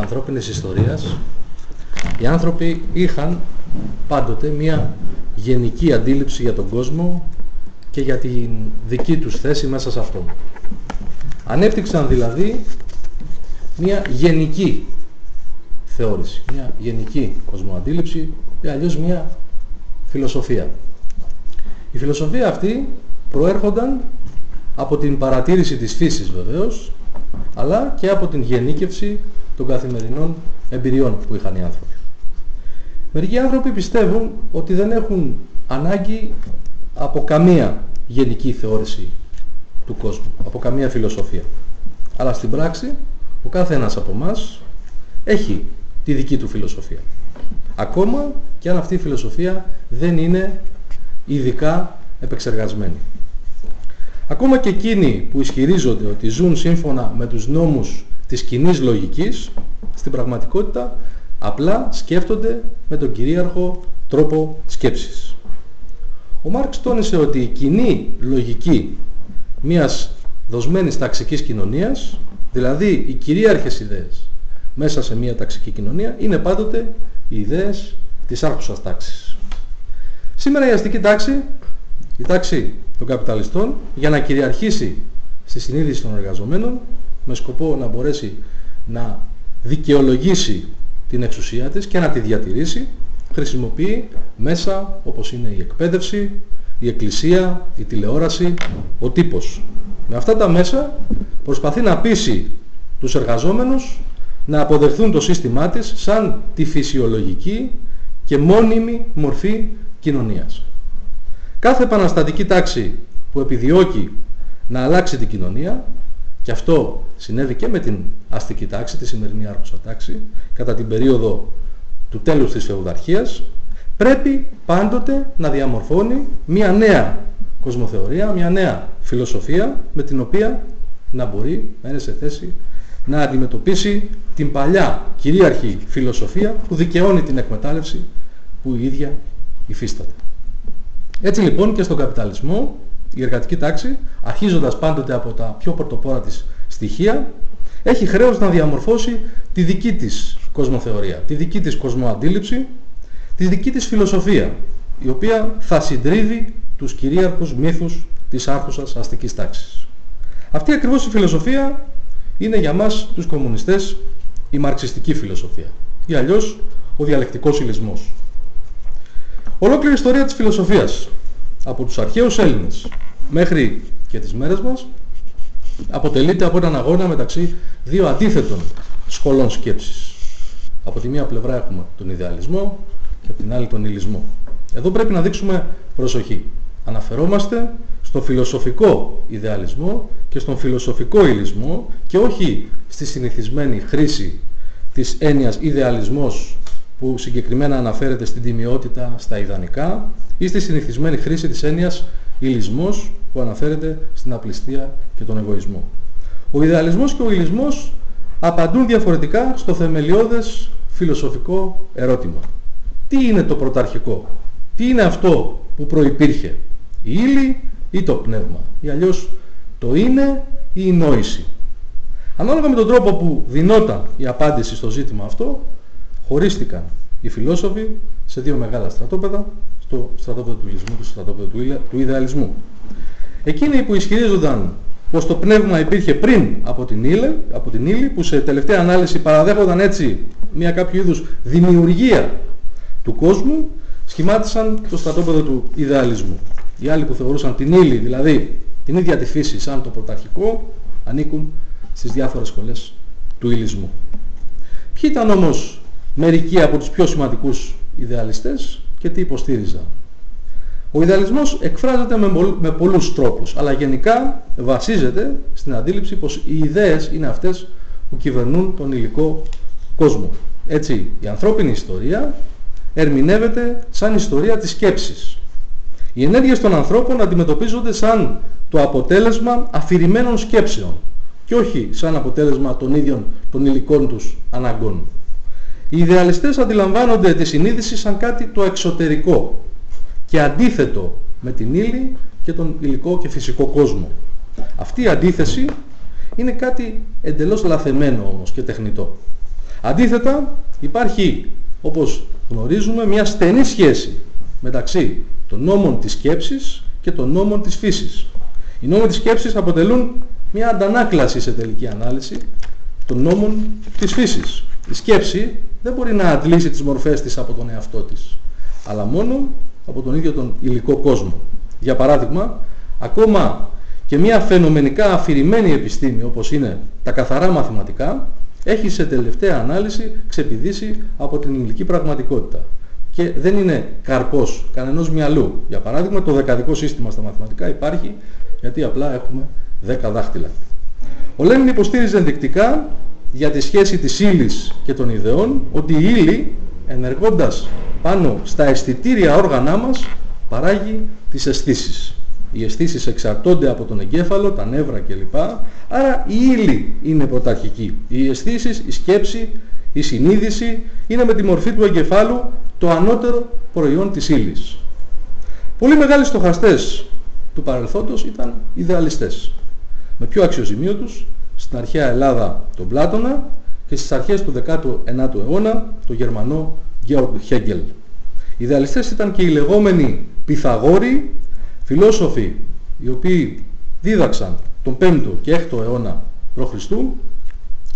ανθρώπινης ιστορίας οι άνθρωποι είχαν πάντοτε μια γενική αντίληψη για τον κόσμο και για την δική τους θέση μέσα σε αυτόν. Ανέπτυξαν δηλαδή μια γενική θεώρηση, μια γενική κοσμοαντίληψη ή αλλιώς μια φιλοσοφία. Η φιλοσοφία αυτή προέρχονταν από την παρατήρηση της φύσης βεβαίως, αλλά και από την γενίκευση των καθημερινών εμπειριών που είχαν οι άνθρωποι. Μερικοί άνθρωποι πιστεύουν ότι δεν έχουν ανάγκη από καμία γενική θεώρηση του κόσμου, από καμία φιλοσοφία. Αλλά στην πράξη ο κάθε ένας από εμάς έχει τη δική του φιλοσοφία. Ακόμα και αν αυτή η φιλοσοφία δεν είναι ειδικά επεξεργασμένη. Ακόμα και εκείνοι που ισχυρίζονται ότι ζουν σύμφωνα με τους νόμους της κοινής λογικής, στην πραγματικότητα απλά σκέφτονται με τον κυρίαρχο τρόπο σκέψης. Ο Μάρξ τόνισε ότι η κοινή λογική μιας δοσμένης ταξικής κοινωνίας, δηλαδή οι κυρίαρχες ιδέες μέσα σε μια ταξική κοινωνία, είναι πάντοτε οι ιδέες της άρχουσας τάξης. Σήμερα η αστική τάξη, η τάξη των καπιταλιστών, για να κυριαρχήσει στη συνείδηση των εργαζομένων, με σκοπό να μπορέσει να δικαιολογήσει την εξουσία της και να τη διατηρήσει, χρησιμοποιεί μέσα όπως είναι η εκπαίδευση, η εκκλησία, η τηλεόραση, ο τύπος. Με αυτά τα μέσα προσπαθεί να πείσει τους εργαζόμενους να αποδεχθούν το σύστημά της σαν τη φυσιολογική και μόνιμη μορφή κοινωνίας. Κάθε επαναστατική τάξη που επιδιώκει να αλλάξει την κοινωνία, και αυτό συνέβη και με την αστική τάξη, τη σημερινή άρχουσα τάξη, κατά την περίοδο του τέλους της φεουδαρχίας, πρέπει πάντοτε να διαμορφώνει μια νέα κοσμοθεωρία, μια νέα φιλοσοφία με την οποία να μπορεί να είναι σε θέση να αντιμετωπίσει την παλιά κυρίαρχη φιλοσοφία που δικαιώνει την εκμετάλλευση που η ίδια υφίσταται. Έτσι λοιπόν και στον καπιταλισμό η εργατική τάξη, αρχίζοντας πάντοτε από τα πιο πρωτοπόρα της στοιχεία, έχει χρέος να διαμορφώσει τη δική της κοσμοθεωρία, τη δική της κοσμοαντίληψη, τη δική της φιλοσοφία, η οποία θα συντρίβει τους κυρίαρχους μύθους της άρχουσας αστικής τάξης. Αυτή ακριβώς η φιλοσοφία είναι για μας τους κομμουνιστές η μαρξιστική φιλοσοφία ή αλλιώς ο διαλεκτικός υλισμός. Ολόκληρη ιστορία της φιλοσοφίας από τους αρχαίους Έλληνες μέχρι και τις μέρες μας αποτελείται από έναν αγώνα μεταξύ δύο αντίθετων σχολών σκέψης. Από τη μία πλευρά έχουμε τον ιδεαλισμό και από την άλλη τον υλισμό. Εδώ πρέπει να δείξουμε προσοχή. Αναφερόμαστε στο φιλοσοφικό ιδεαλισμό και στον φιλοσοφικό υλισμό και όχι στη συνηθισμένη χρήση της έννοιας ιδεαλισμός που συγκεκριμένα αναφέρεται στην τιμιότητα στα ιδανικά ή στη συνηθισμένη χρήση της έννοιας υλισμός που αναφέρεται στην απληστία και τον εγωισμό. Ο ιδεαλισμός και ο υλισμός απαντούν διαφορετικά στο θεμελιώδες φιλοσοφικό ερώτημα. Τι είναι το πρωταρχικό, τι είναι αυτό που προϋπήρχε, η ύλη ή το πνεύμα, ή αλλιώς το είναι ή η νόηση; Ανάλογα με τον τρόπο που δινόταν η απάντηση στο ζήτημα αυτό, χωρίστηκαν οι φιλόσοφοι σε δύο μεγάλα στρατόπεδα, στο στρατόπεδο του υλισμού και στο στρατόπεδο του ιδεαλισμού. Εκείνοι που ισχυρίζονταν πως το πνεύμα υπήρχε πριν από την, ύλη, από την ύλη, που σε τελευταία ανάλυση παραδέχονταν έτσι μια κάποιο είδους δημιουργία του κόσμου, σχημάτισαν το στρατόπεδο του ιδεαλισμού. Οι άλλοι που θεωρούσαν την ύλη, δηλαδή την ίδια τη φύση σαν το πρωταρχικό, ανήκουν στις διάφορες σχολές του υλισμού. Ποιοι ήταν όμως μερικοί από τους πιο σημαντικούς ιδεαλιστές; Και τι υποστήριζαν. Ο ιδεαλισμός εκφράζεται με, με πολλούς τρόπους, αλλά γενικά βασίζεται στην αντίληψη πως οι ιδέες είναι αυτές που κυβερνούν τον υλικό κόσμο. Έτσι, η ανθρώπινη ιστορία ερμηνεύεται σαν ιστορία της σκέψης. Οι ενέργειες των ανθρώπων αντιμετωπίζονται σαν το αποτέλεσμα αφηρημένων σκέψεων και όχι σαν αποτέλεσμα των ίδιων των υλικών τους αναγκών. Οι ιδεαλιστές αντιλαμβάνονται τη συνείδηση σαν κάτι το εξωτερικό και αντίθετο με την ύλη και τον υλικό και φυσικό κόσμο. Αυτή η αντίθεση είναι κάτι εντελώς λαθεμένο όμως και τεχνητό. Αντίθετα, υπάρχει, όπως γνωρίζουμε, μια στενή σχέση μεταξύ των νόμων της σκέψης και των νόμων της φύσης. Οι νόμοι της σκέψης αποτελούν μια αντανάκλαση σε τελική ανάλυση των νόμων της φύσης. Η σκέψη δεν μπορεί να αντλήσει τις μορφές της από τον εαυτό της, αλλά μόνο από τον ίδιο τον υλικό κόσμο. Για παράδειγμα, ακόμα και μια φαινομενικά αφηρημένη επιστήμη όπως είναι τα καθαρά μαθηματικά έχει σε τελευταία ανάλυση ξεπηδήσει από την υλική πραγματικότητα και δεν είναι καρπός κανενός μυαλού. Για παράδειγμα το δεκαδικό σύστημα στα μαθηματικά υπάρχει γιατί απλά έχουμε δέκα δάχτυλα. Ο Λένιν υποστήριζε ενδεικτικά για τη σχέση της ύλης και των ιδεών ότι η ύλη ενεργώντας πάνω στα αισθητήρια όργανά μας παράγει τις αισθήσεις. Οι αισθήσεις εξαρτώνται από τον εγκέφαλο, τα νεύρα κλπ. Άρα η ύλη είναι πρωταρχική. Οι αισθήσεις, η σκέψη, η συνείδηση είναι με τη μορφή του εγκεφάλου το ανώτερο προϊόν της ύλης. Πολύ μεγάλοι στοχαστές του παρελθόντος ήταν ιδεαλιστές. Με πιο αξιοζημίο τους στην αρχαία Ελλάδα τον Πλάτωνα και στις αρχές του 19ου αιώνα τον Γερμανό Georg Hegel. Οι ιδεαλιστές ήταν και οι λεγόμενοι Πυθαγόροι, φιλόσοφοι οι οποίοι δίδαξαν τον 5ο και 6ο αιώνα π.Χ.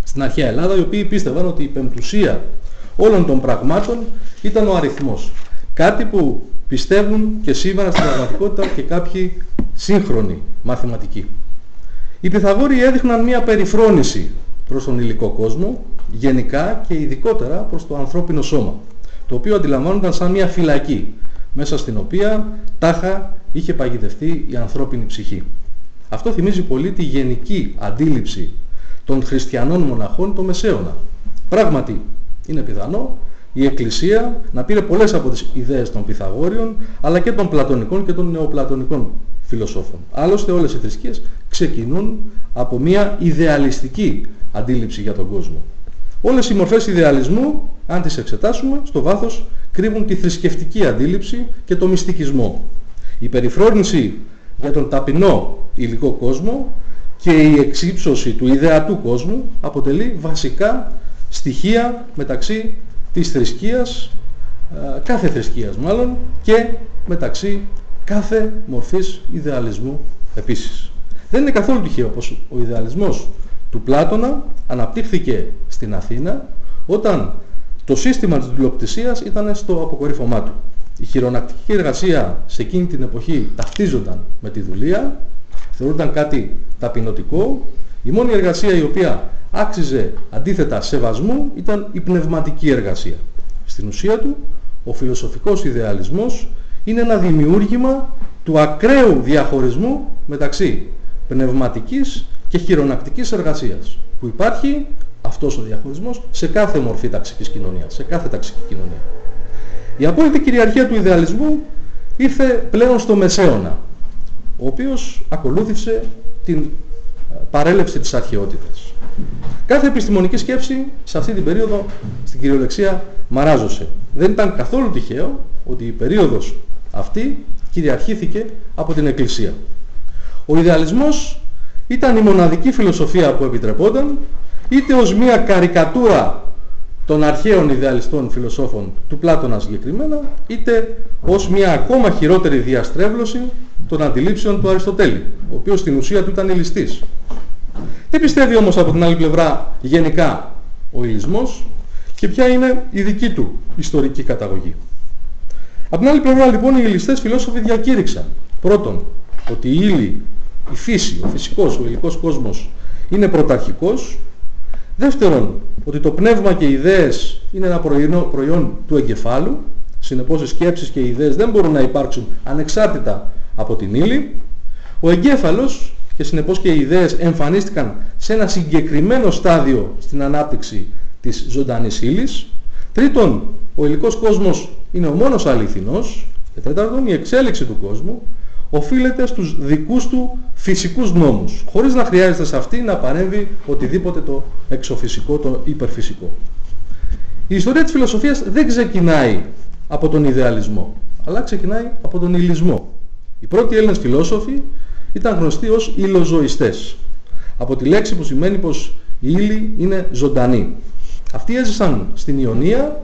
στην αρχαία Ελλάδα, οι οποίοι πίστευαν ότι η πεμπτουσία όλων των πραγμάτων ήταν ο αριθμός. Κάτι που πιστεύουν και σήμερα στην πραγματικότητα και κάποιοι σύγχρονοι μαθηματικοί. Οι Πυθαγόροι έδειχναν μια περιφρόνηση προς τον υλικό κόσμο, γενικά και ειδικότερα προς το ανθρώπινο σώμα, το οποίο αντιλαμβάνονταν σαν μια φυλακή, μέσα στην οποία τάχα είχε παγιδευτεί η ανθρώπινη ψυχή. Αυτό θυμίζει πολύ τη γενική αντίληψη των χριστιανών μοναχών το Μεσαίωνα. Πράγματι, είναι πιθανό η Εκκλησία να πήρε πολλές από τις ιδέες των Πυθαγόριων, αλλά και των Πλατωνικών και των Νεοπλατωνικών φιλοσόφων. Άλλωστε όλες οι θρησκείες ξεκινούν από μια ιδεαλιστική αντίληψη για τον κόσμο. Όλες οι μορφές ιδεαλισμού, αν τις εξετάσουμε, στο βάθος κρύβουν τη θρησκευτική αντίληψη και το μυστικισμό. Η περιφρόνηση για τον ταπεινό υλικό κόσμο και η εξύψωση του ιδεατού κόσμου αποτελεί βασικά στοιχεία μεταξύ της θρησκείας, κάθε θρησκείας μάλλον, και μεταξύ κάθε μορφής ιδεαλισμού επίσης. Δεν είναι καθόλου τυχαίο πως ο ιδεαλισμός του Πλάτωνα αναπτύχθηκε στην Αθήνα όταν το σύστημα της δουλοκτησίας ήταν στο αποκορύφωμά του. Η χειρονακτική εργασία σε εκείνη την εποχή ταυτίζονταν με τη δουλεία, θεωρούνταν κάτι ταπεινωτικό. Η μόνη εργασία η οποία άξιζε αντίθετα σεβασμού ήταν η πνευματική εργασία. Στην ουσία του, ο φιλοσοφικός ιδεαλισμός είναι ένα δημιούργημα του ακραίου διαχωρισμού μεταξύ πνευματικής και χειρονακτικής εργασίας που υπάρχει αυτός ο διαχωρισμός σε κάθε μορφή ταξικής κοινωνίας, σε κάθε ταξική κοινωνία. Η απόλυτη κυριαρχία του ιδεαλισμού ήρθε πλέον στο Μεσαίωνα, ο οποίος ακολούθησε την ε, παρέλευση της αρχαιότητας. Κάθε επιστημονική σκέψη σε αυτή την περίοδο στην κυριολεξία μαράζωσε. Δεν ήταν καθόλου τυχαίο ότι η περίοδος αυτή κυριαρχήθηκε από την Εκκλησία. Ο ιδεαλισμός ήταν η μοναδική φιλοσοφία που επιτρεπόταν είτε ως μια καρικατούρα των αρχαίων ιδεαλιστών φιλοσόφων του Πλάτωνας συγκεκριμένα, είτε ως μια ακόμα χειρότερη διαστρέβλωση των αντιλήψεων του Αριστοτέλη, ο οποίος στην ουσία του ήταν ηλιστής. Τι πιστεύει όμως από την άλλη πλευρά γενικά ο ηλισμός και ποια είναι η δική του ιστορική καταγωγή; Από την άλλη πλευρά λοιπόν οι ηλιστές φιλόσοφοι διακήρυξαν πρώτον ότι η ύλη, η φύση, ο φυσικός, ο υλικός κόσμος είναι πρωταρχικός Δεύτερον, ότι το πνεύμα και οι ιδέες είναι ένα προϊόν, του εγκεφάλου, συνεπώς οι σκέψεις και οι ιδέες δεν μπορούν να υπάρξουν ανεξάρτητα από την ύλη. Ο εγκέφαλος και συνεπώς και οι ιδέες εμφανίστηκαν σε ένα συγκεκριμένο στάδιο στην ανάπτυξη της ζωντανής ύλης. Τρίτον, ο υλικός κόσμος είναι ο μόνος αληθινός. Και τέταρτον, η εξέλιξη του κόσμου οφείλεται στους δικούς του φυσικούς νόμους, χωρίς να χρειάζεται σε αυτή να παρέμβει οτιδήποτε το εξωφυσικό, το υπερφυσικό. Η ιστορία της φιλοσοφίας δεν ξεκινάει από τον ιδεαλισμό, αλλά ξεκινάει από τον υλισμό. Οι πρώτοι Έλληνες φιλόσοφοι ήταν γνωστοί ως υλοζωιστές, από τη λέξη που σημαίνει πως η ύλη είναι ζωντανή. Αυτοί έζησαν στην Ιωνία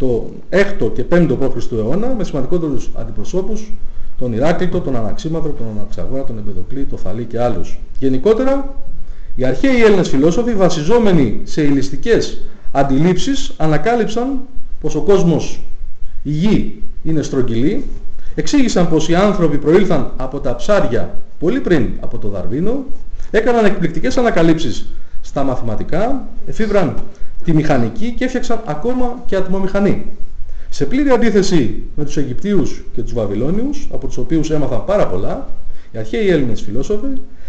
το 6ο και 5ο π.Χ. αιώνα με σημαντικότερους αντιπροσώπους τον Ηράκλειτο, τον Αναξίμαδρο, τον Αναξαγόρα, τον Εμπεδοκλή, τον Θαλή και άλλους. Γενικότερα, οι αρχαίοι Έλληνες φιλόσοφοι βασιζόμενοι σε ηλιστικές αντιλήψεις ανακάλυψαν πως ο κόσμος, η γη είναι στρογγυλή, εξήγησαν πως οι άνθρωποι προήλθαν από τα ψάρια πολύ πριν από το Δαρβίνο, έκαναν εκπληκτικές ανακαλύψεις στα μαθηματικά, εφήβραν τη μηχανική και έφτιαξαν ακόμα και ατμομηχανή. Σε πλήρη αντίθεση με τους Αιγυπτίους και τους Βαβυλώνιους, από τους οποίους έμαθαν πάρα πολλά, οι αρχαίοι Έλληνες φιλόσοφοι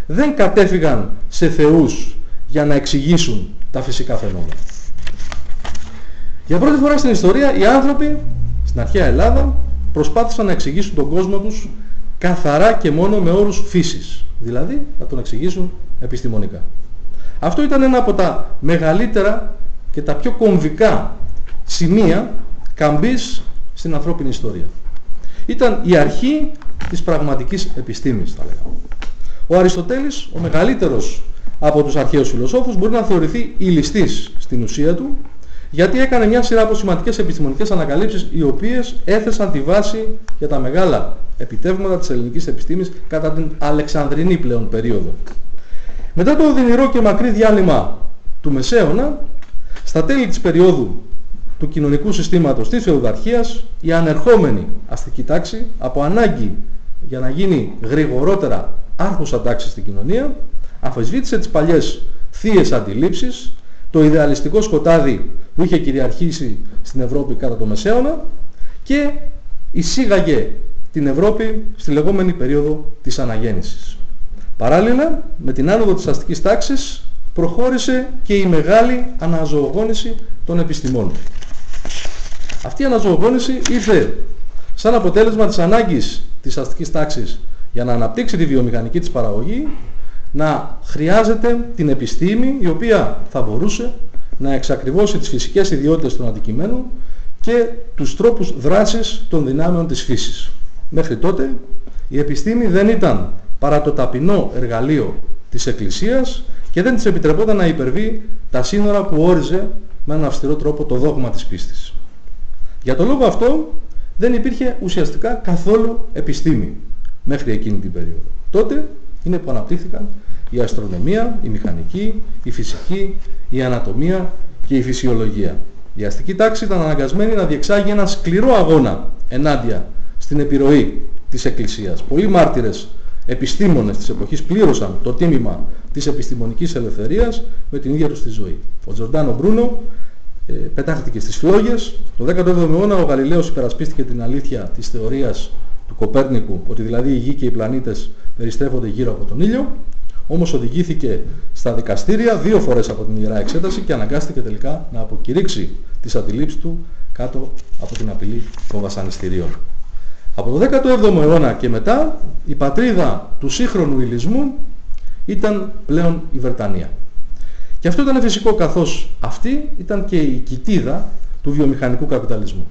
δεν κατέφυγαν σε θεούς για να εξηγήσουν τα φυσικά φαινόμενα. Για πρώτη φορά στην ιστορία οι άνθρωποι στην αρχαία Ελλάδα προσπάθησαν να εξηγήσουν τον κόσμο τους καθαρά και μόνο με όρους φύσης. Δηλαδή να τον εξηγήσουν επιστημονικά. Αυτό ήταν ένα από τα μεγαλύτερα και τα πιο κομβικά σημεία καμπής στην ανθρώπινη ιστορία. Ήταν η αρχή της πραγματικής επιστήμης, θα λέγαμε. Ο Αριστοτέλης, ο μεγαλύτερος από τους αρχαίους φιλοσόφους, μπορεί να θεωρηθεί ηλιστής στην ουσία του, γιατί έκανε μια σειρά από σημαντικές επιστημονικές ανακαλύψεις, οι οποίες έθεσαν τη βάση για τα μεγάλα επιτεύγματα της ελληνικής επιστήμης κατά την Αλεξανδρινή πλέον περίοδο. Μετά το οδυνηρό και μακρύ διάλειμμα του Μεσαίωνα, στα τέλη της περίοδου του κοινωνικού συστήματος της φεουδαρχίας, η ανερχόμενη αστική τάξη, από ανάγκη για να γίνει γρηγορότερα άρχουσα τάξη στην κοινωνία, αφισβήτησε τις παλιές θείες αντιλήψεις, το ιδεαλιστικό σκοτάδι που είχε κυριαρχήσει στην Ευρώπη κατά το Μεσαίωνα και εισήγαγε την Ευρώπη στη λεγόμενη περίοδο της αναγέννησης. Παράλληλα, με την άνοδο της αστικής τάξης προχώρησε και η μεγάλη αναζωογόνηση των επιστημών. Αυτή η αναζωογόνηση ήρθε σαν αποτέλεσμα της ανάγκης της αστικής τάξης για να αναπτύξει τη βιομηχανική της παραγωγή να χρειάζεται την επιστήμη η οποία θα μπορούσε να εξακριβώσει τις φυσικές ιδιότητες των αντικειμένων και τους τρόπους δράσης των δυνάμεων της φύσης. Μέχρι τότε η επιστήμη δεν ήταν παρά το ταπεινό εργαλείο της Εκκλησίας και δεν της επιτρεπόταν να υπερβεί τα σύνορα που όριζε με έναν αυστηρό τρόπο το δόγμα της πίστης. Για τον λόγο αυτό δεν υπήρχε ουσιαστικά καθόλου επιστήμη μέχρι εκείνη την περίοδο. Τότε είναι που αναπτύχθηκαν η αστρονομία, η μηχανική, η φυσική, η ανατομία και η φυσιολογία. Η αστική τάξη ήταν αναγκασμένη να διεξάγει ένα σκληρό αγώνα ενάντια στην επιρροή της Εκκλησίας. Πολλοί μάρτυρες επιστήμονες της εποχής πλήρωσαν το τίμημα της επιστημονικής ελευθερίας με την ίδια τους τη ζωή. Ο Τζορντάνο Μπρούνο ε, πετάχτηκε στις φλόγες. Το 17ο αιώνα ο Γαλιλαίος υπερασπίστηκε την αλήθεια της θεωρίας του Κοπέρνικου, ότι δηλαδή η Γη και οι πλανήτες περιστρέφονται γύρω από τον ήλιο. Όμως οδηγήθηκε στα δικαστήρια δύο φορές από την Ιερά Εξέταση και αναγκάστηκε τελικά να αποκηρύξει τις αντιλήψεις του κάτω από την απειλή των βασανιστήριων. Από το 17ο αιώνα και μετά η πατρίδα του σύγχρονου ηλισμού ήταν πλέον η Βρετανία. Και αυτό ήταν φυσικό καθώς αυτή ήταν και η κοιτίδα του βιομηχανικού καπιταλισμού.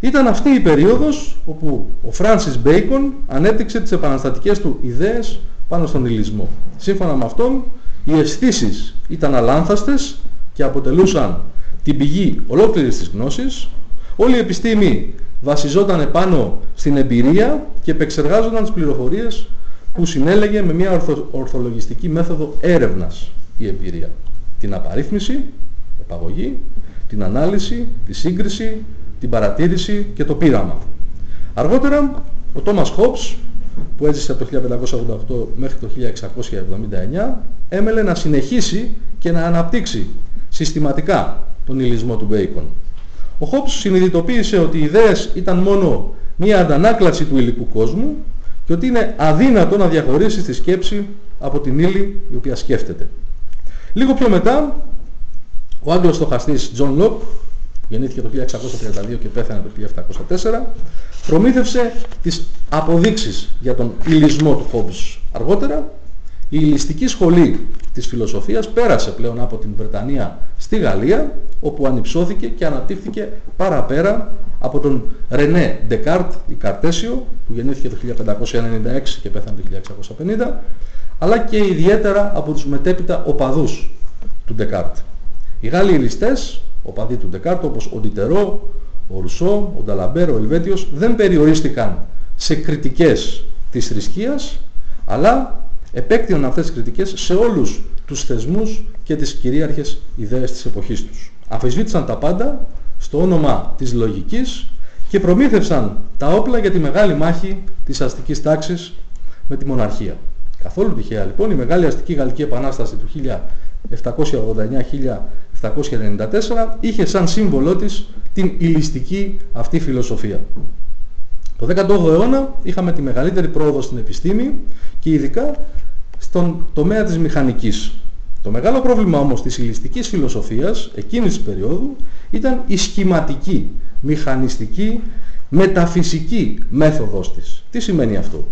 Ήταν αυτή η περίοδος όπου ο Φράνσις Μπέικον ανέπτυξε τις επαναστατικές του ιδέες πάνω στον ηλισμό. Σύμφωνα με αυτόν, οι αισθήσεις ήταν αλάνθαστες και αποτελούσαν την πηγή ολόκληρης της γνώσης. Όλη η επιστήμη βασιζόταν πάνω στην εμπειρία και επεξεργάζονταν τις πληροφορίες που συνέλεγε με μια ορθολογιστική μέθοδο έρευνας η εμπειρία. Την απαρίθμηση, επαγωγή, την ανάλυση, τη σύγκριση, την παρατήρηση και το πείραμα. Αργότερα ο Τόμας Χόμπς που έζησε από το 1588 μέχρι το 1679 έμελε να συνεχίσει και να αναπτύξει συστηματικά τον υλισμό του Μπέικον. Ο Χόμπς συνειδητοποίησε ότι οι ιδέες ήταν μόνο μία αντανάκλαση του υλικού κόσμου και ότι είναι αδύνατο να διαχωρίσεις τη σκέψη από την ύλη η οποία σκέφτεται. Λίγο πιο μετά, ο Άγγλος στοχαστής Τζον Λοκ, που γεννήθηκε το 1632 και πέθανε το 1704, προμήθευσε τις αποδείξεις για τον υλισμό του Χόμπς. Αργότερα, η υλιστική σχολή της φιλοσοφίας πέρασε πλέον από την Βρετανία στη Γαλλία, όπου ανυψώθηκε και αναπτύχθηκε παραπέρα από τον Ρενέ Ντεκάρτ ή Καρτέσιο, που γεννήθηκε το 1596 και πέθανε το 1650, αλλά και ιδιαίτερα από τους μετέπειτα οπαδούς του Ντεκάρτ. Οι Γάλλοι υλιστές, οπαδοί του Ντεκάρτ, όπως ο Ντιντερό, ο Ρουσό, ο Νταλαμπέρ, ο Ελβέτιος, δεν περιορίστηκαν σε κριτικές της θρησκείας, αλλά επέκτηναν αυτές τις κριτικές σε όλους τους θεσμούς και τις κυρίαρχες ιδέες της εποχής τους. Αφισβήτησαν τα πάντα στο όνομα της λογικής και προμήθευσαν τα όπλα για τη μεγάλη μάχη της αστικής τάξης με τη μοναρχία. Καθόλου τυχαία λοιπόν η μεγάλη αστική γαλλική επανάσταση του 1789-1794 είχε σαν σύμβολό της την ηλιστική αυτή φιλοσοφία. Το 18ο αιώνα είχαμε τη μεγαλύτερη πρόοδο στην επιστήμη και ειδικά στον τομέα της μηχανικής. Το μεγάλο πρόβλημα όμως της ηλιστικής φιλοσοφίας εκείνης της περίοδου ήταν η σχηματική, μηχανιστική, μεταφυσική μέθοδος της. Τι σημαίνει αυτό;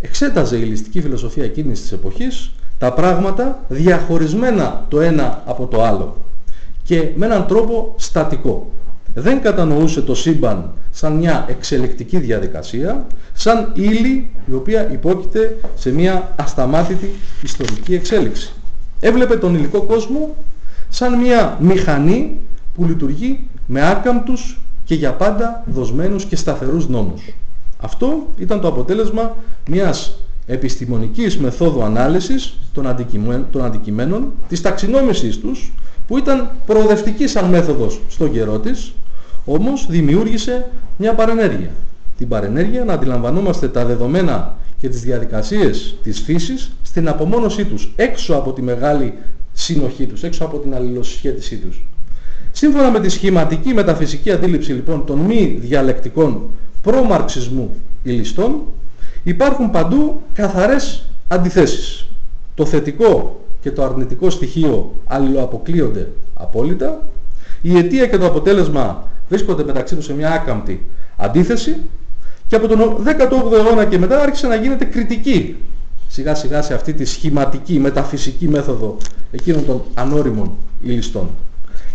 Εξέταζε η ηλιστική φιλοσοφία εκείνης της εποχής τα πράγματα διαχωρισμένα το ένα από το άλλο και με έναν τρόπο στατικό. Δεν κατανοούσε το σύμπαν σαν μια εξελικτική διαδικασία, σαν ύλη η οποία υπόκειται σε μια ασταμάτητη ιστορική εξέλιξη. Έβλεπε τον υλικό κόσμο σαν μια μηχανή που λειτουργεί με άκαμπτους και για πάντα δοσμένους και σταθερούς νόμους. Αυτό ήταν το αποτέλεσμα μιας επιστημονικής μεθόδου ανάλυσης των, αντικειμένων, των αντικειμένων, της ταξινόμησης τους, που ήταν προοδευτική σαν μέθοδος στον καιρό της, όμως δημιούργησε μια παρενέργεια. Την παρενέργεια να αντιλαμβανόμαστε τα δεδομένα και τις διαδικασίες της φύσης στην απομόνωσή τους, έξω από τη μεγάλη συνοχή τους, έξω από την αλληλοσχέτισή τους. Σύμφωνα με τη σχηματική μεταφυσική αντίληψη λοιπόν των μη διαλεκτικών προμαρξισμού ηλιστών, υπάρχουν παντού καθαρές αντιθέσεις. Το θετικό και το αρνητικό στοιχείο αλληλοαποκλείονται απόλυτα. Η αιτία και το αποτέλεσμα βρίσκονται μεταξύ τους σε μια άκαμπτη αντίθεση και από τον 18ο αιώνα και μετά άρχισε να γίνεται κριτική σιγά σιγά σε αυτή τη σχηματική μεταφυσική μέθοδο εκείνων των ανώριμων ηλιστών.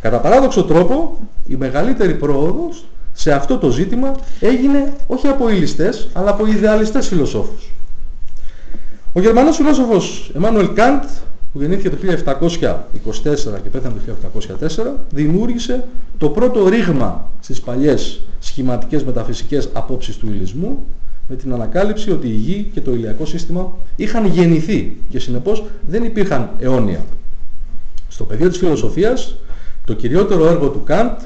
Κατά παράδοξο τρόπο η μεγαλύτερη πρόοδος σε αυτό το ζήτημα έγινε όχι από ηλιστές αλλά από ιδεαλιστές φιλοσόφους. Ο Γερμανός φιλόσοφος Εμμάνουελ Καντ που γεννήθηκε το 1724 και πέθανε το 1704 δημιούργησε το πρώτο ρήγμα στις παλιές σχηματικές μεταφυσικές απόψεις του ηλισμού με την ανακάλυψη ότι η Γη και το ηλιακό σύστημα είχαν γεννηθεί και συνεπώς δεν υπήρχαν αιώνια. Στο πεδίο της φιλοσοφίας το κυριότερο έργο του Καντ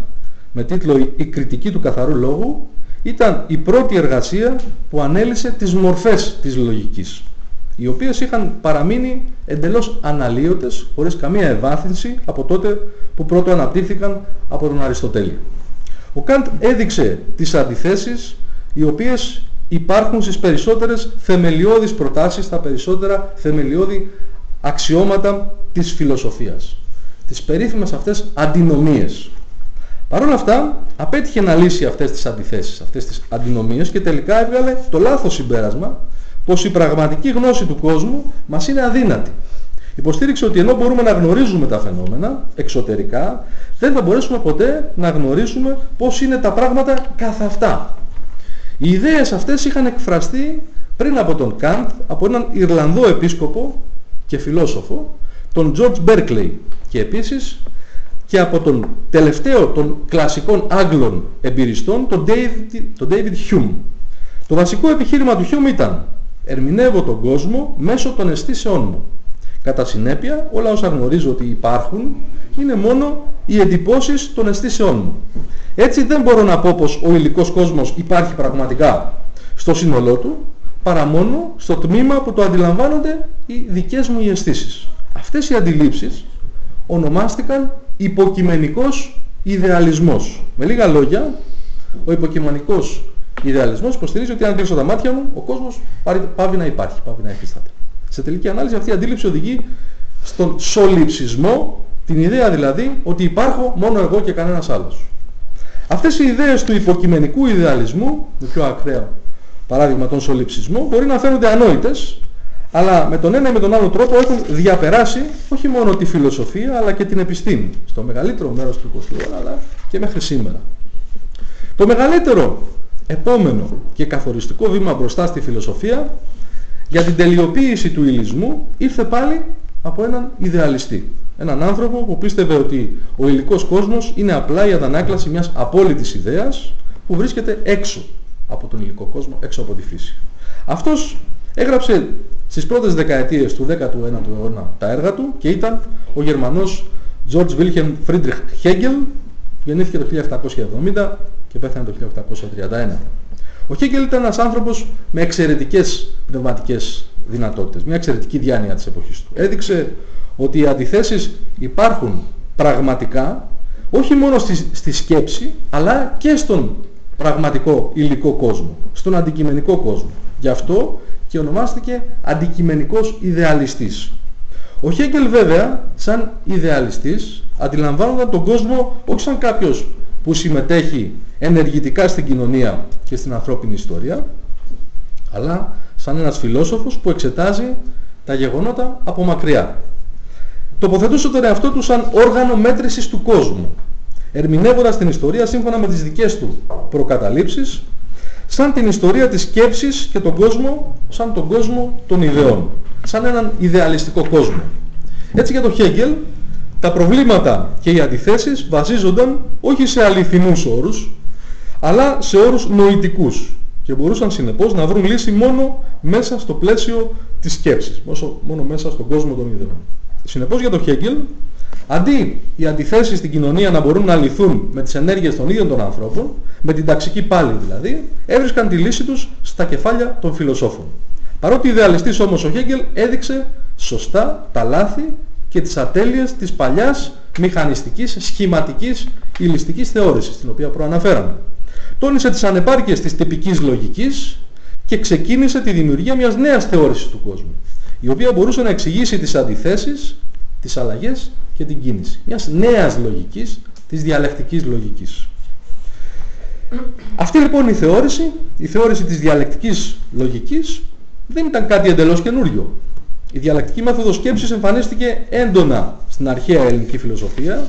με τίτλο «Η κριτική του καθαρού λόγου» ήταν η πρώτη εργασία που ανέλησε τις μορφές της λογικής, οι οποίες είχαν παραμείνει εντελώς αναλύωτες, χωρίς καμία ευάθυνση από τότε που πρώτο αναπτύχθηκαν από τον Αριστοτέλη. Ο Καντ έδειξε τις αντιθέσεις οι οποίες υπάρχουν στις περισσότερες θεμελιώδεις προτάσεις, στα περισσότερα θεμελιώδη αξιώματα της φιλοσοφίας. Τις περίφημες αυτές αντινομίες. Παρ' όλα αυτά, απέτυχε να λύσει αυτές τις αντιθέσεις, αυτές τις αντινομίες και τελικά έβγαλε το λάθος συμπέρασμα πως η πραγματική γνώση του κόσμου μας είναι αδύνατη. Υποστήριξε ότι ενώ μπορούμε να γνωρίζουμε τα φαινόμενα εξωτερικά, δεν θα μπορέσουμε ποτέ να γνωρίσουμε πώς είναι τα πράγματα καθ' αυτά. Οι ιδέες αυτές είχαν εκφραστεί πριν από τον Καντ, από έναν Ιρλανδό επίσκοπο και φιλόσοφο, τον George Berkeley και επίσης και από τον τελευταίο των κλασικών Άγγλων εμπειριστών, τον David, τον David Hume. Το βασικό επιχείρημα του Hume ήταν «Ερμηνεύω τον κόσμο μέσω των αισθήσεών μου». Κατά συνέπεια, όλα όσα γνωρίζω ότι υπάρχουν είναι μόνο οι εντυπώσεις των αισθήσεών μου. Έτσι δεν μπορώ να πω πως ο υλικός κόσμος υπάρχει πραγματικά στο σύνολό του, παρά μόνο στο τμήμα που το αντιλαμβάνονται οι δικές μου οι αισθήσεις. Αυτές οι αντιλήψεις ονομάστηκαν υποκειμενικός ιδεαλισμός. Με λίγα λόγια, ο υποκειμενικός ιδεαλισμός υποστηρίζει ότι αν κλείσω τα μάτια μου, ο κόσμος πάβει να υπάρχει, πάβει να εφιστάται. Σε τελική ανάλυση αυτή η αντίληψη οδηγεί στον σολυψισμό, την ιδέα δηλαδή ότι υπάρχω μόνο εγώ και κανένας άλλος. Αυτές οι ιδέες του υποκειμενικού ιδεαλισμού, το πιο ακραίο παράδειγμα τον σολυψισμό, μπορεί να φαίνονται ανόητες, αλλά με τον ένα ή με τον άλλο τρόπο έχουν διαπεράσει όχι μόνο τη φιλοσοφία αλλά και την επιστήμη, στο μεγαλύτερο μέρος του 20ου αιώνα, αλλά και μέχρι σήμερα. Το μεγαλύτερο επόμενο και καθοριστικό βήμα μπροστά στη φιλοσοφία για την τελειοποίηση του υλισμού ήρθε πάλι από έναν ιδεαλιστή. Έναν άνθρωπο που πίστευε ότι ο υλικός κόσμος είναι απλά η αντανάκλαση μιας απόλυτης ιδέας που βρίσκεται έξω από τον υλικό κόσμο, έξω από τη φύση. Αυτός έγραψε στις πρώτες δεκαετίες του 19ου αιώνα τα έργα του και ήταν ο Γερμανός George Wilhelm Friedrich Hegel, γεννήθηκε το 1770 και πέθανε το 1831. Ο Χέγκελ ήταν ένας άνθρωπος με εξαιρετικές πνευματικές δυνατότητες, μια εξαιρετική διάνοια της εποχής του. Έδειξε ότι οι αντιθέσεις υπάρχουν πραγματικά, όχι μόνο στη, στη σκέψη, αλλά και στον πραγματικό υλικό κόσμο, στον αντικειμενικό κόσμο. Γι' αυτό και ονομάστηκε αντικειμενικός ιδεαλιστής. Ο Χέγκελ βέβαια, σαν ιδεαλιστής, αντιλαμβάνονταν τον κόσμο όχι σαν κάποιος που συμμετέχει ενεργητικά στην κοινωνία και στην ανθρώπινη ιστορία, αλλά σαν ένας φιλόσοφος που εξετάζει τα γεγονότα από μακριά. Τοποθετούσε τον εαυτό του σαν όργανο μέτρησης του κόσμου, ερμηνεύοντας την ιστορία σύμφωνα με τις δικές του προκαταλήψεις, σαν την ιστορία της σκέψης και τον κόσμο, σαν τον κόσμο των ιδεών, σαν έναν ιδεαλιστικό κόσμο. Έτσι για τον Χέγκελ, τα προβλήματα και οι αντιθέσεις βασίζονταν όχι σε αληθινούς όρους, αλλά σε όρους νοητικούς και μπορούσαν συνεπώς να βρουν λύση μόνο μέσα στο πλαίσιο της σκέψης, μόνο μέσα στον κόσμο των ιδεών. Συνεπώς για τον Χέγκελ, αντί οι αντιθέσεις στην κοινωνία να μπορούν να λυθούν με τις ενέργειες των ίδιων των ανθρώπων, με την ταξική πάλη δηλαδή, έβρισκαν τη λύση τους στα κεφάλια των φιλοσόφων. Παρότι ιδεαλιστής όμως ο Χέγκελ έδειξε σωστά τα λάθη και τις ατέλειες της παλιάς μηχανιστικής, σχηματικής, ηλιστικής θεώρησης, την οποία προαναφέραμε. Τόνισε τις ανεπάρκειες της τυπικής λογικής και ξεκίνησε τη δημιουργία μιας νέας θεώρησης του κόσμου, η οποία μπορούσε να εξηγήσει τις αντιθέσεις, τις αλλαγές και την κίνηση. Μιας νέας λογικής, της διαλεκτικής λογικής. Αυτή λοιπόν η θεώρηση, η θεώρηση της διαλεκτικής λογικής, δεν ήταν κάτι εντελώς καινούριο. Η διαλεκτική μέθοδος σκέψης εμφανίστηκε έντονα στην αρχαία ελληνική φιλοσοφία,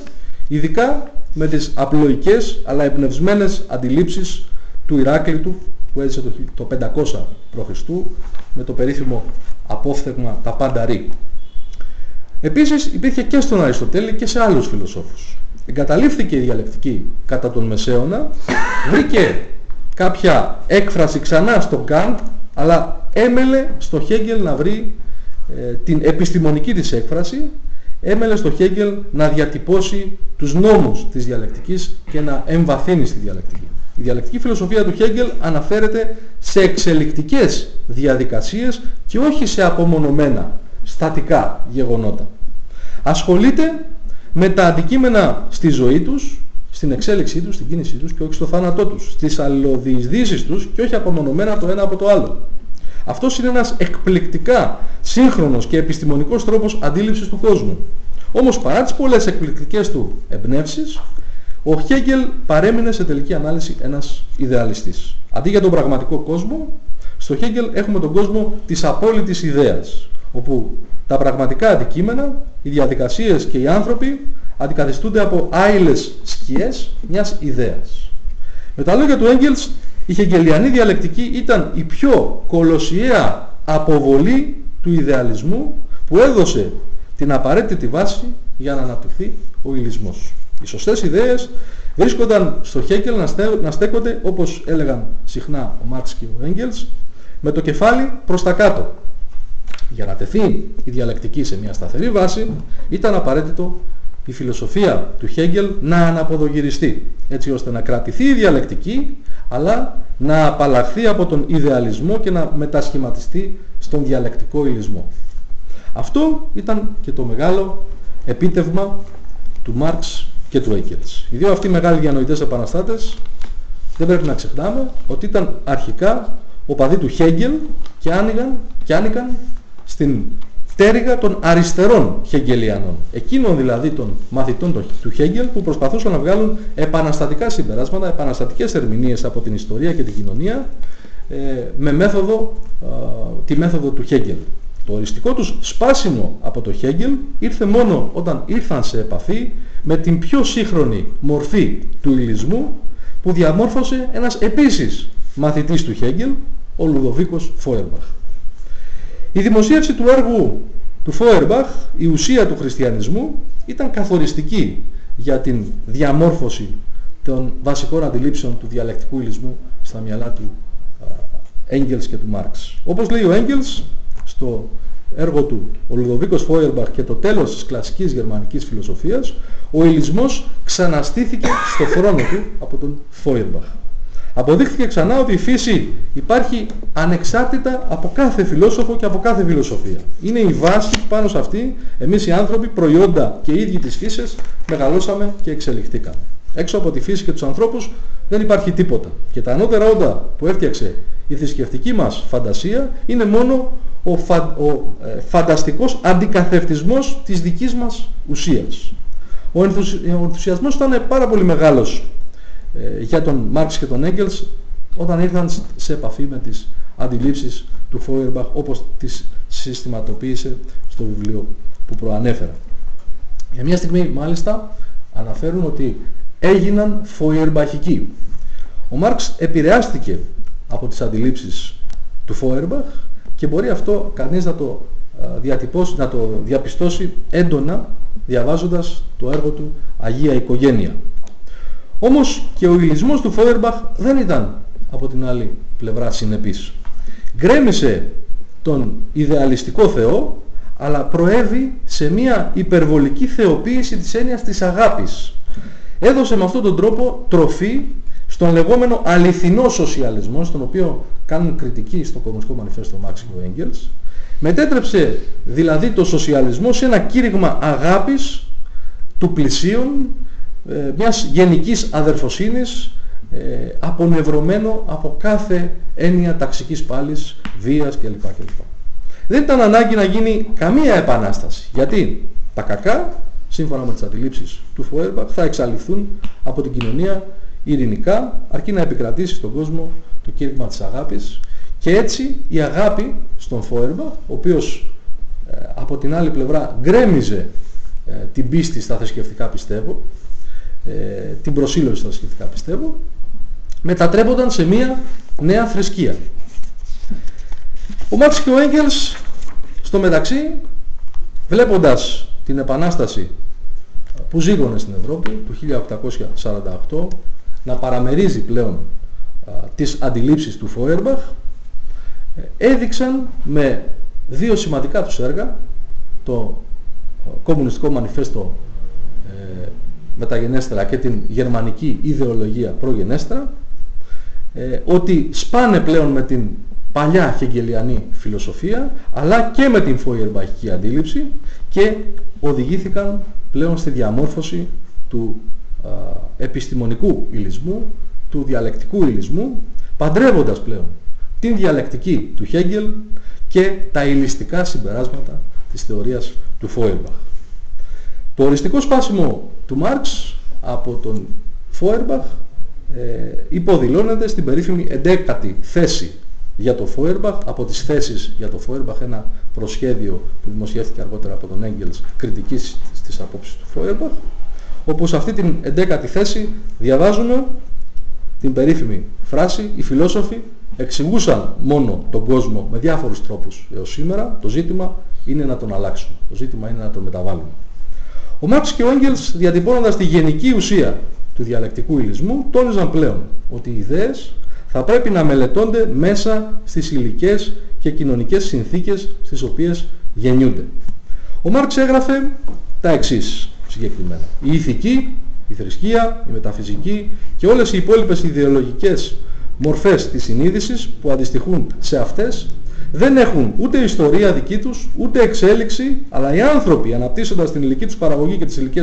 ειδικά με τις απλοϊκές αλλά εμπνευσμένες αντιλήψεις του Ηράκλειτου που έζησε το 500 π.Χ. με το περίφημο απόφθεγμα τα πάντα ρί. Επίσης υπήρχε και στον Αριστοτέλη και σε άλλους φιλοσόφους. Εγκαταλείφθηκε η διαλεκτική κατά τον Μεσαίωνα, βρήκε κάποια έκφραση ξανά στον Καντ, αλλά έμελε στο Χέγγελ να βρει ε, την επιστημονική της έκφραση έμελε στο Χέγκελ να διατυπώσει τους νόμους της διαλεκτικής και να εμβαθύνει στη διαλεκτική. Η διαλεκτική φιλοσοφία του Χέγκελ αναφέρεται σε εξελικτικές διαδικασίες και όχι σε απομονωμένα, στατικά γεγονότα. Ασχολείται με τα αντικείμενα στη ζωή τους, στην εξέλιξή τους, στην κίνησή τους και όχι στο θάνατό τους, στις αλληλοδιεισδύσεις τους και όχι απομονωμένα το ένα από το άλλο. Αυτός είναι ένας εκπληκτικά σύγχρονος και επιστημονικός τρόπος αντίληψης του κόσμου. Όμως παρά τις πολλές εκπληκτικές του εμπνεύσεις, ο Χέγκελ παρέμεινε σε τελική ανάλυση ένας ιδεαλιστής. Αντί για τον πραγματικό κόσμο, στο Χέγκελ έχουμε τον κόσμο της απόλυτης ιδέας, όπου τα πραγματικά αντικείμενα, οι διαδικασίες και οι άνθρωποι αντικαθιστούνται από άειλες σκιές μιας ιδέας. Με τα λόγια του Έγγελς, η χεγγελιανή διαλεκτική ήταν η πιο κολοσιαία αποβολή του ιδεαλισμού που έδωσε την απαραίτητη βάση για να αναπτυχθεί ο υλισμός. Οι σωστές ιδέες βρίσκονταν στο Χέγκελ να στέκονται όπως έλεγαν συχνά ο Μάρξ και ο Έγγελς με το κεφάλι προς τα κάτω. Για να τεθεί η διαλεκτική σε μια σταθερή βάση ήταν απαραίτητο η φιλοσοφία του Χέγκελ να αναποδογυριστεί έτσι ώστε να κρατηθεί η διαλεκτική αλλά να απαλλαχθεί από τον ιδεαλισμό και να μετασχηματιστεί στον διαλεκτικό υλισμό. Αυτό ήταν και το μεγάλο επίτευγμα του Μάρξ και του Έγκελς. Οι δύο αυτοί μεγάλοι διανοητές επαναστάτες δεν πρέπει να ξεχνάμε ότι ήταν αρχικά οπαδοί του Χέγγελ και άνοιγαν, και άνοιγαν στην τέριγα των αριστερών Χεγγελιανών. Εκείνων δηλαδή των μαθητών του Χέγγελ που προσπαθούσαν να βγάλουν επαναστατικά συμπεράσματα, επαναστατικές ερμηνείες από την ιστορία και την κοινωνία ε, με μέθοδο, τη μέθοδο του Χέγγελ. Το οριστικό τους σπάσιμο από το Χέγγελ ήρθε μόνο όταν ήρθαν σε επαφή με την πιο σύγχρονη μορφή του υλισμού που διαμόρφωσε ένας επίσης μαθητής του Χέγγελ, ο Λουδοβίκος Φόερμπαχ. Η δημοσίευση του έργου του Φόερμπαχ η ουσία του χριστιανισμού ήταν καθοριστική για την διαμόρφωση των βασικών αντιλήψεων του διαλεκτικού υλισμού στα μυαλά του Έγγελς και του Μάρξ. Όπως λέει ο Έγγελς στο έργο του ο Λουδοβίκος Φόιερμπαχ και το τέλος της κλασικής γερμανικής φιλοσοφίας, ο υλισμός ξαναστήθηκε στο χρόνο του από τον Φόιερμπαχ. Αποδείχθηκε ξανά ότι η φύση υπάρχει ανεξάρτητα από κάθε φιλόσοφο και από κάθε φιλοσοφία. Είναι η βάση πάνω σε αυτή εμείς οι άνθρωποι προϊόντα και οι ίδιοι της φύσης μεγαλώσαμε και εξελιχθήκαμε. Έξω από τη φύση και τους ανθρώπους δεν υπάρχει τίποτα. Και τα ανώτερα όντα που έφτιαξε η θρησκευτική μας φαντασία είναι μόνο ο, φα, ο ε, φανταστικός αντικαθευτισμός της δικής μας ουσίας. Ο, ενθουσιασμός ήταν πάρα πολύ μεγάλος ε, για τον Μάρξ και τον Έγκελς όταν ήρθαν σε επαφή με τις αντιλήψεις του Φόιερμπαχ όπως τις συστηματοποίησε στο βιβλίο που προανέφερα. Για μια στιγμή μάλιστα αναφέρουν ότι έγιναν φοιερμπαχικοί. Ο Μάρξ επηρεάστηκε από τις αντιλήψεις του Φόερμπαχ και μπορεί αυτό κανείς να το, διατυπώσει, να το διαπιστώσει έντονα διαβάζοντας το έργο του Αγία Οικογένεια. Όμως και ο υλισμός του Φόερμπαχ δεν ήταν από την άλλη πλευρά συνεπής. Γκρέμισε τον ιδεαλιστικό Θεό αλλά προέβη σε μια υπερβολική θεοποίηση της έννοιας της αγάπης. Έδωσε με αυτόν τον τρόπο τροφή στον λεγόμενο αληθινό σοσιαλισμό, στον οποίο κάνουν κριτική στο Κομμουνιστικό Μανιφέστο Μάξ και ο Έγγελς, μετέτρεψε δηλαδή το σοσιαλισμό σε ένα κήρυγμα αγάπης του πλησίων, ε, μιας γενικής αδερφοσύνης, ε, απονευρωμένο από κάθε έννοια ταξικής πάλης, βίας κλπ. κλπ. Δεν ήταν ανάγκη να γίνει καμία επανάσταση. Γιατί; Τα κακά, σύμφωνα με τις αντιλήψεις του Φοέρμπαχ, θα εξαλειφθούν από την κοινωνία ειρηνικά, αρκεί να επικρατήσει στον κόσμο το κήρυγμα της αγάπης και έτσι η αγάπη στον Φόερμπα, ο οποίος ε, από την άλλη πλευρά γκρέμιζε ε, την πίστη στα θρησκευτικά πιστεύω, ε, την προσήλωση στα θρησκευτικά πιστεύω, μετατρέπονταν σε μία νέα θρησκεία. Ο Μάρξ και ο Έγγελς στο μεταξύ, βλέποντας την επανάσταση που ζήγωνε στην Ευρώπη του 1848 να παραμερίζει πλέον α, τις αντιλήψεις του Φόερμπαχ ε, έδειξαν με δύο σημαντικά τους έργα το Κομμουνιστικό Μανιφέστο ε, μεταγενέστερα και την γερμανική ιδεολογία προγενέστερα ε, ότι σπάνε πλέον με την παλιά χεγγελιανή φιλοσοφία αλλά και με την φοϊερμπαχική αντίληψη και οδηγήθηκαν πλέον στη διαμόρφωση του επιστημονικού υλισμού, του διαλεκτικού υλισμού, παντρεύοντας πλέον την διαλεκτική του Χέγγελ και τα υλιστικά συμπεράσματα της θεωρίας του Φόερμπαχ. Το οριστικό σπάσιμο του Μάρξ από τον Φόερμπαχ ε, υποδηλώνεται στην περίφημη 11η θέση για το Φόερμπαχ, από τις θέσεις για το Φόερμπαχ, ένα προσχέδιο που δημοσιεύτηκε αργότερα από τον Έγγελς κριτικής στις απόψεις του Φόερμπαχ, όπου σε αυτή την 11η θέση διαβάζουμε την περίφημη φράση «Οι φιλόσοφοι εξηγούσαν μόνο τον κόσμο με διάφορους τρόπους έως σήμερα, το ζήτημα είναι να τον αλλάξουν, το ζήτημα είναι να τον μεταβάλουν». Ο Μάρξ και ο Έγγελς διατυπώνοντας τη γενική ουσία του διαλεκτικού υλισμού τόνιζαν πλέον ότι οι ιδέες θα πρέπει να μελετώνται μέσα στις υλικές και κοινωνικές συνθήκες στις οποίες γεννιούνται. Ο Μάρξ έγραφε τα εξής συγκεκριμένα. Η ηθική, η θρησκεία, η μεταφυσική και όλες οι υπόλοιπες ιδεολογικές μορφές της συνείδησης που αντιστοιχούν σε αυτές δεν έχουν ούτε ιστορία δική τους, ούτε εξέλιξη, αλλά οι άνθρωποι αναπτύσσοντας την ηλική τους παραγωγή και τις ηλικές